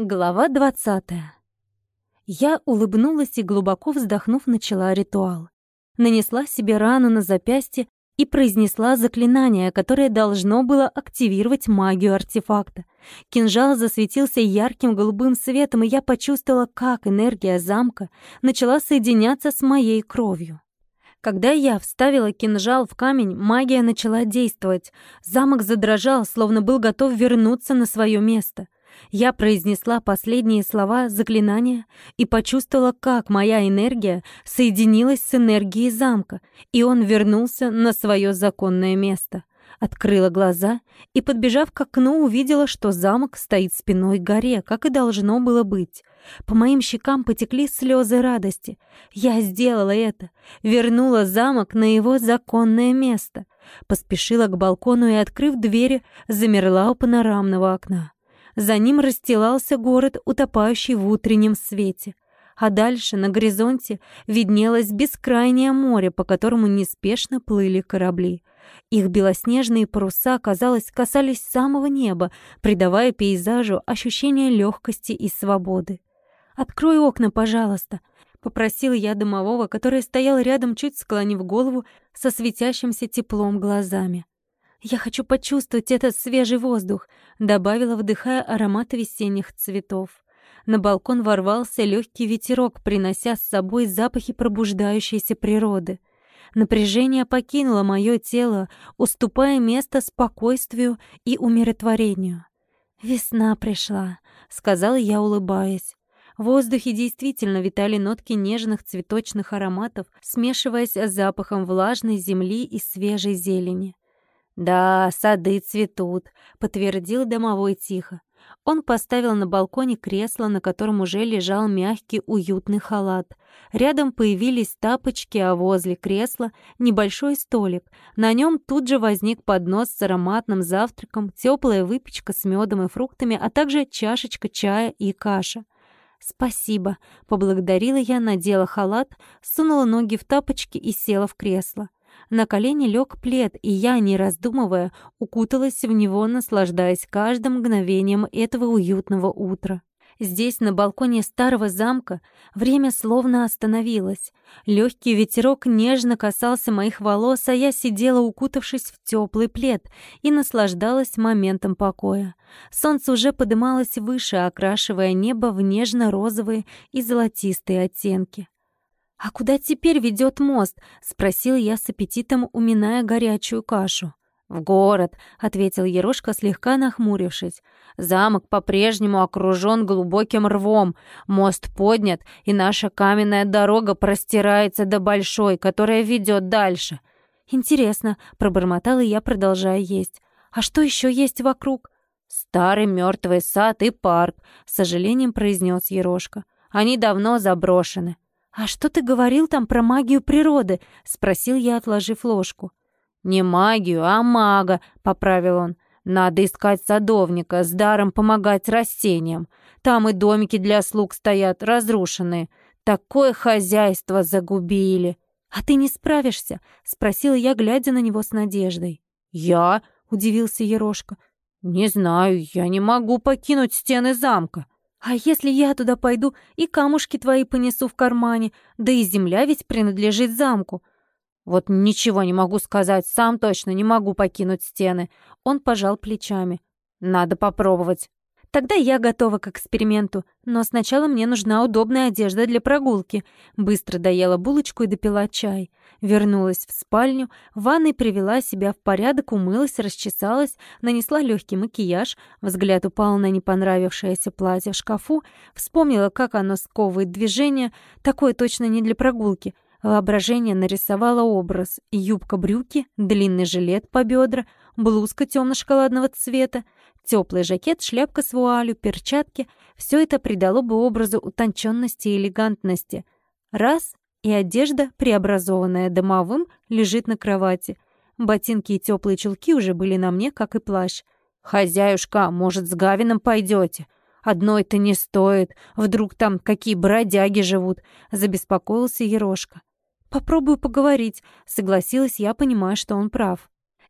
Глава двадцатая. Я улыбнулась и, глубоко вздохнув, начала ритуал. Нанесла себе рану на запястье и произнесла заклинание, которое должно было активировать магию артефакта. Кинжал засветился ярким голубым светом, и я почувствовала, как энергия замка начала соединяться с моей кровью. Когда я вставила кинжал в камень, магия начала действовать. Замок задрожал, словно был готов вернуться на свое место — я произнесла последние слова заклинания и почувствовала, как моя энергия соединилась с энергией замка, и он вернулся на свое законное место. Открыла глаза и, подбежав к окну, увидела, что замок стоит спиной к горе, как и должно было быть. По моим щекам потекли слезы радости. Я сделала это, вернула замок на его законное место. Поспешила к балкону и, открыв двери, замерла у панорамного окна. За ним расстилался город, утопающий в утреннем свете. А дальше на горизонте виднелось бескрайнее море, по которому неспешно плыли корабли. Их белоснежные паруса, казалось, касались самого неба, придавая пейзажу ощущение легкости и свободы. «Открой окна, пожалуйста», — попросил я домового, который стоял рядом, чуть склонив голову, со светящимся теплом глазами. «Я хочу почувствовать этот свежий воздух», — добавила, вдыхая аромат весенних цветов. На балкон ворвался легкий ветерок, принося с собой запахи пробуждающейся природы. Напряжение покинуло мое тело, уступая место спокойствию и умиротворению. «Весна пришла», — сказала я, улыбаясь. В воздухе действительно витали нотки нежных цветочных ароматов, смешиваясь с запахом влажной земли и свежей зелени. «Да, сады цветут», — подтвердил домовой тихо. Он поставил на балконе кресло, на котором уже лежал мягкий уютный халат. Рядом появились тапочки, а возле кресла — небольшой столик. На нем тут же возник поднос с ароматным завтраком, теплая выпечка с медом и фруктами, а также чашечка чая и каша. «Спасибо», — поблагодарила я, надела халат, сунула ноги в тапочки и села в кресло. На колени лег плед, и я, не раздумывая, укуталась в него, наслаждаясь каждым мгновением этого уютного утра. Здесь, на балконе старого замка, время словно остановилось. Легкий ветерок нежно касался моих волос, а я сидела, укутавшись в теплый плед, и наслаждалась моментом покоя. Солнце уже подымалось выше, окрашивая небо в нежно-розовые и золотистые оттенки. «А куда теперь ведет мост?» — спросил я с аппетитом, уминая горячую кашу. «В город», — ответил Ерошка, слегка нахмурившись. «Замок по-прежнему окружен глубоким рвом, мост поднят, и наша каменная дорога простирается до большой, которая ведет дальше». «Интересно», — пробормотала я, продолжая есть. «А что еще есть вокруг?» «Старый мертвый сад и парк», — с сожалением произнес Ерошка. «Они давно заброшены». «А что ты говорил там про магию природы?» — спросил я, отложив ложку. «Не магию, а мага», — поправил он. «Надо искать садовника, с даром помогать растениям. Там и домики для слуг стоят, разрушенные. Такое хозяйство загубили». «А ты не справишься?» — спросила я, глядя на него с надеждой. «Я?» — удивился Ерошка. «Не знаю, я не могу покинуть стены замка». А если я туда пойду и камушки твои понесу в кармане? Да и земля ведь принадлежит замку. Вот ничего не могу сказать, сам точно не могу покинуть стены. Он пожал плечами. Надо попробовать. Тогда я готова к эксперименту, но сначала мне нужна удобная одежда для прогулки. Быстро доела булочку и допила чай. Вернулась в спальню, в ванной привела себя в порядок, умылась, расчесалась, нанесла легкий макияж, взгляд упал на непонравившееся платье в шкафу, вспомнила, как оно сковывает движение, такое точно не для прогулки. Воображение нарисовало образ. Юбка-брюки, длинный жилет по бедра, блузка темно-шоколадного цвета, теплый жакет, шляпка с вуалью, перчатки — все это придало бы образу утонченности и элегантности. Раз — и одежда, преобразованная домовым, лежит на кровати. Ботинки и теплые чулки уже были на мне, как и плащ. «Хозяюшка, может, с Гавином пойдете? Одной-то не стоит. Вдруг там какие бродяги живут?» — забеспокоился Ерошка. «Попробую поговорить», — согласилась я, понимая, что он прав.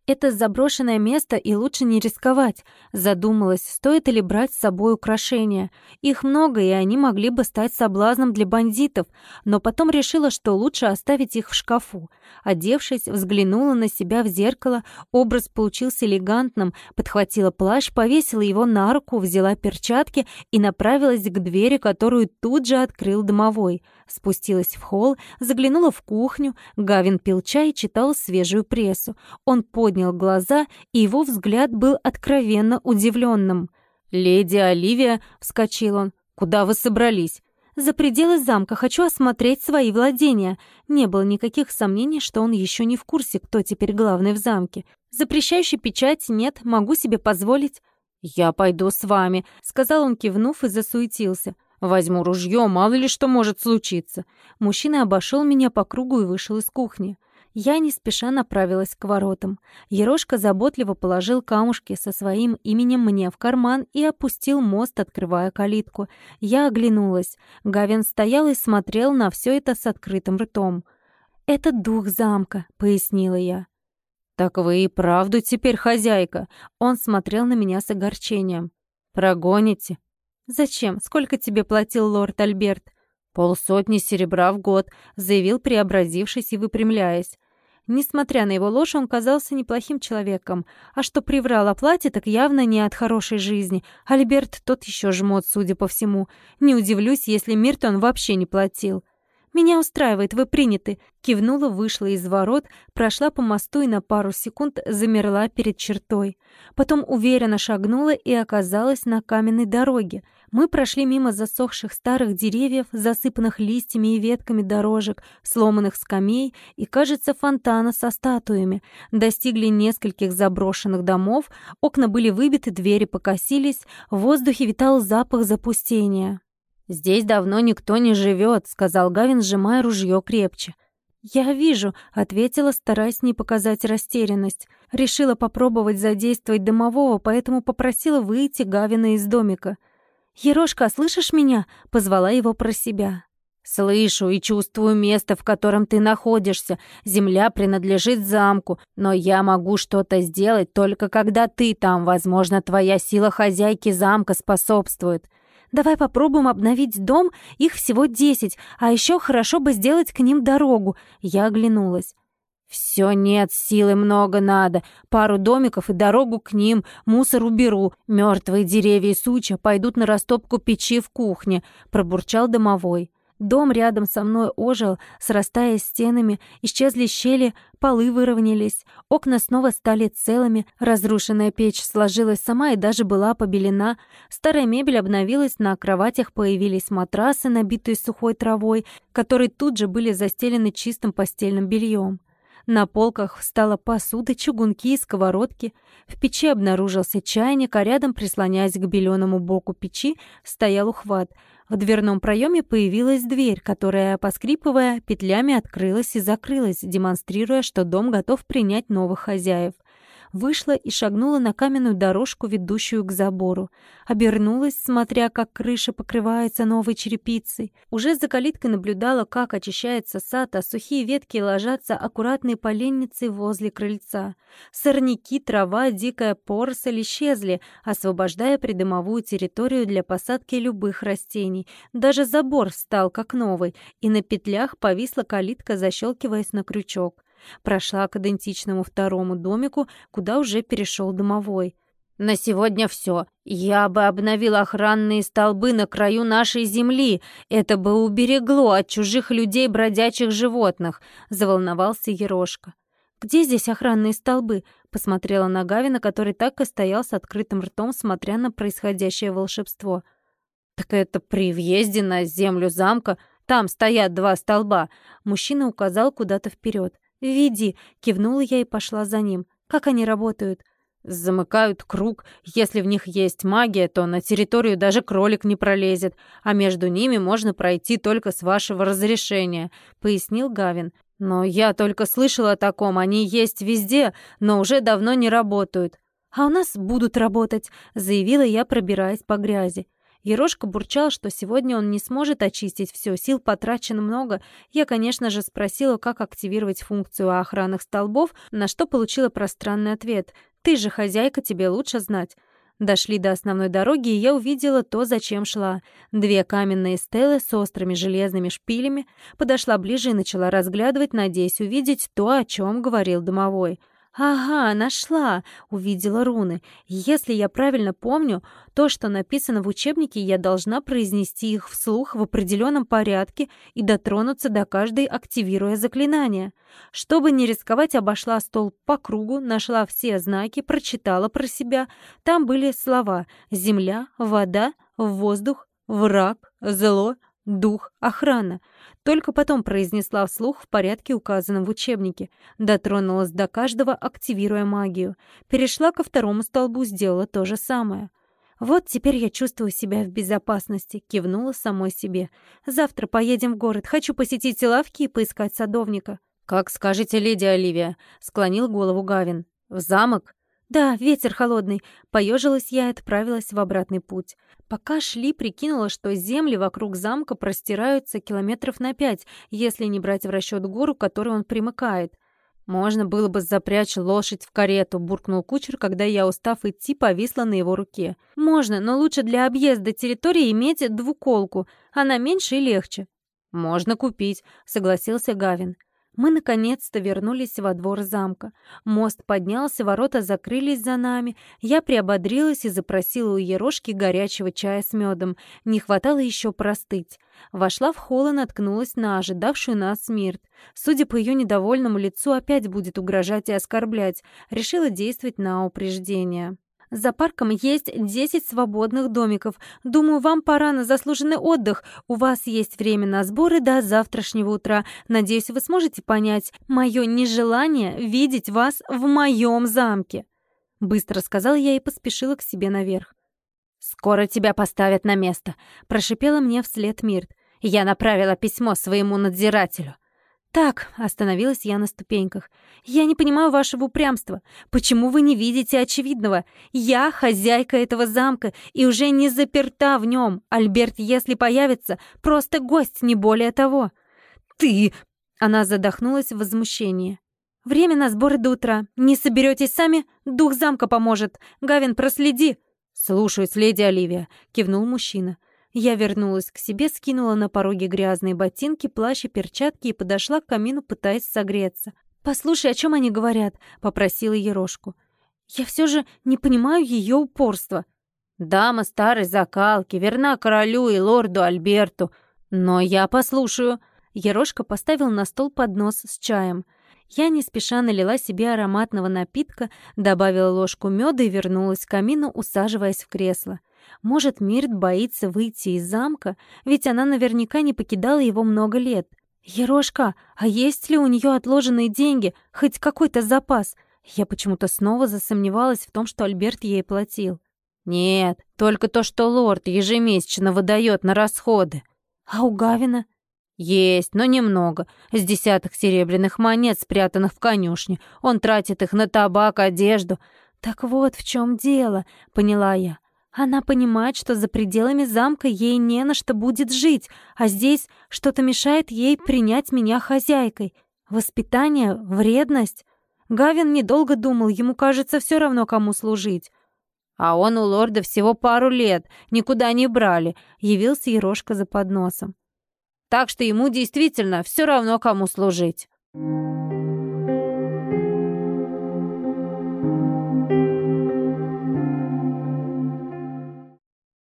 Это заброшенное место, и лучше не рисковать. Задумалась, стоит ли брать с собой украшения. Их много, и они могли бы стать соблазном для бандитов, но потом решила, что лучше оставить их в шкафу. Одевшись, взглянула на себя в зеркало, образ получился элегантным, подхватила плащ, повесила его на руку, взяла перчатки и направилась к двери, которую тут же открыл домовой. Спустилась в холл, заглянула в кухню, Гавин пил чай и читал свежую прессу. Он поднял глаза, и его взгляд был откровенно удивленным. «Леди Оливия!» — вскочил он. «Куда вы собрались?» «За пределы замка. Хочу осмотреть свои владения». Не было никаких сомнений, что он еще не в курсе, кто теперь главный в замке. Запрещающей печать нет, могу себе позволить. «Я пойду с вами», — сказал он, кивнув и засуетился. «Возьму ружье, мало ли что может случиться». Мужчина обошел меня по кругу и вышел из кухни. Я не спеша направилась к воротам. Ерошка заботливо положил камушки со своим именем мне в карман и опустил мост, открывая калитку. Я оглянулась. Гавин стоял и смотрел на все это с открытым ртом. «Это дух замка», — пояснила я. «Так вы и правду теперь хозяйка?» Он смотрел на меня с огорчением. «Прогоните?» «Зачем? Сколько тебе платил лорд Альберт?» «Полсотни серебра в год», — заявил, преобразившись и выпрямляясь. Несмотря на его ложь, он казался неплохим человеком. А что приврал о плате, так явно не от хорошей жизни. Альберт тот еще жмот, судя по всему. Не удивлюсь, если Миртон вообще не платил. «Меня устраивает, вы приняты», — кивнула, вышла из ворот, прошла по мосту и на пару секунд замерла перед чертой. Потом уверенно шагнула и оказалась на каменной дороге. Мы прошли мимо засохших старых деревьев, засыпанных листьями и ветками дорожек, сломанных скамей и, кажется, фонтана со статуями. Достигли нескольких заброшенных домов, окна были выбиты, двери покосились, в воздухе витал запах запустения. «Здесь давно никто не живет», — сказал Гавин, сжимая ружье крепче. «Я вижу», — ответила, стараясь не показать растерянность. Решила попробовать задействовать домового, поэтому попросила выйти Гавина из домика. «Ерошка, слышишь меня?» — позвала его про себя. «Слышу и чувствую место, в котором ты находишься. Земля принадлежит замку, но я могу что-то сделать только когда ты там. Возможно, твоя сила хозяйки замка способствует. Давай попробуем обновить дом, их всего десять, а еще хорошо бы сделать к ним дорогу». Я оглянулась. «Все нет, силы много надо. Пару домиков и дорогу к ним, мусор уберу. Мертвые деревья и сучья пойдут на растопку печи в кухне», — пробурчал домовой. Дом рядом со мной ожил, срастаясь стенами, исчезли щели, полы выровнялись, окна снова стали целыми, разрушенная печь сложилась сама и даже была побелена, старая мебель обновилась, на кроватях появились матрасы, набитые сухой травой, которые тут же были застелены чистым постельным бельем. На полках встала посуда, чугунки и сковородки. В печи обнаружился чайник, а рядом, прислоняясь к беленому боку печи, стоял ухват — в дверном проеме появилась дверь, которая, поскрипывая, петлями открылась и закрылась, демонстрируя, что дом готов принять новых хозяев вышла и шагнула на каменную дорожку, ведущую к забору. Обернулась, смотря, как крыша покрывается новой черепицей. Уже за калиткой наблюдала, как очищается сад, а сухие ветки ложатся аккуратной поленницей возле крыльца. Сорняки, трава, дикая поросль исчезли, освобождая придомовую территорию для посадки любых растений. Даже забор встал как новый, и на петлях повисла калитка, защелкиваясь на крючок. Прошла к идентичному второму домику, куда уже перешел домовой. «На сегодня все. Я бы обновил охранные столбы на краю нашей земли. Это бы уберегло от чужих людей бродячих животных», — заволновался Ерошка. «Где здесь охранные столбы?» — посмотрела на Гавина, который так и стоял с открытым ртом, смотря на происходящее волшебство. «Так это при въезде на землю замка. Там стоят два столба». Мужчина указал куда-то вперед. «Веди!» — кивнула я и пошла за ним. «Как они работают?» Замыкают круг. Если в них есть магия, то на территорию даже кролик не пролезет, а между ними можно пройти только с вашего разрешения», — пояснил Гавин. «Но я только слышала о таком. Они есть везде, но уже давно не работают». «А у нас будут работать», — заявила я, пробираясь по грязи. Ерошка бурчал, что сегодня он не сможет очистить все, сил потрачено много. Я, конечно же, спросила, как активировать функцию охранных столбов, на что получила пространный ответ. «Ты же хозяйка, тебе лучше знать». Дошли до основной дороги, и я увидела то, зачем шла. Две каменные стелы с острыми железными шпилями. Подошла ближе и начала разглядывать, надеясь увидеть то, о чем говорил домовой. «Ага, нашла!» — увидела руны. «Если я правильно помню, то, что написано в учебнике, я должна произнести их вслух в определенном порядке и дотронуться до каждой, активируя заклинание. Чтобы не рисковать, обошла стол по кругу, нашла все знаки, прочитала про себя. Там были слова «земля», «вода», «воздух», «враг», «зло», «дух», «охрана». Только потом произнесла вслух в порядке, указанном в учебнике. Дотронулась до каждого, активируя магию. Перешла ко второму столбу, сделала то же самое. «Вот теперь я чувствую себя в безопасности», — кивнула самой себе. «Завтра поедем в город. Хочу посетить лавки и поискать садовника». «Как скажете, леди Оливия», — склонил голову Гавин. «В замок?» «Да, ветер холодный». Поежилась я и отправилась в обратный путь. Пока шли, прикинула, что земли вокруг замка простираются километров на пять, если не брать в расчет гору, к которой он примыкает. «Можно было бы запрячь лошадь в карету», — буркнул кучер, когда я, устав идти, повисла на его руке. «Можно, но лучше для объезда территории иметь двуколку. Она меньше и легче». «Можно купить», — согласился Гавин. Мы наконец-то вернулись во двор замка. Мост поднялся, ворота закрылись за нами. Я приободрилась и запросила у Ерошки горячего чая с медом. Не хватало еще простыть. Вошла в холл и наткнулась на ожидавшую нас смерть. Судя по ее недовольному лицу, опять будет угрожать и оскорблять. Решила действовать на упреждение. За парком есть 10 свободных домиков. Думаю, вам пора на заслуженный отдых. У вас есть время на сборы до завтрашнего утра. Надеюсь, вы сможете понять мое нежелание видеть вас в моем замке». Быстро сказала я и поспешила к себе наверх. «Скоро тебя поставят на место», — прошипела мне вслед Мирт. «Я направила письмо своему надзирателю». «Так», — остановилась я на ступеньках, — «я не понимаю вашего упрямства. Почему вы не видите очевидного? Я хозяйка этого замка и уже не заперта в нем. Альберт, если появится, просто гость, не более того». «Ты...» — она задохнулась в возмущении. «Время на сборы до утра. Не соберетесь сами? Дух замка поможет. Гавин, проследи». «Слушаюсь, леди Оливия», — кивнул мужчина. Я вернулась к себе, скинула на пороге грязные ботинки, плащ и перчатки и подошла к камину, пытаясь согреться. «Послушай, о чем они говорят?» — попросила Ерошку. «Я все же не понимаю ее упорства». «Дама старой закалки, верна королю и лорду Альберту. Но я послушаю». Ерошка поставил на стол поднос с чаем. Я не спеша налила себе ароматного напитка, добавила ложку меда и вернулась к камину, усаживаясь в кресло. Может, Мирт боится выйти из замка, ведь она наверняка не покидала его много лет. «Ерошка, а есть ли у нее отложенные деньги, хоть какой-то запас?» Я почему-то снова засомневалась в том, что Альберт ей платил. «Нет, только то, что лорд ежемесячно выдает на расходы». «А у Гавина?» «Есть, но немного. С десяток серебряных монет, спрятанных в конюшне. Он тратит их на табак, одежду». «Так вот в чем дело», — поняла я. Она понимает, что за пределами замка ей не на что будет жить, а здесь что-то мешает ей принять меня хозяйкой. Воспитание, вредность. Гавин недолго думал, ему кажется все равно, кому служить. А он у лорда всего пару лет, никуда не брали, явился Ерошка за подносом. Так что ему действительно все равно, кому служить.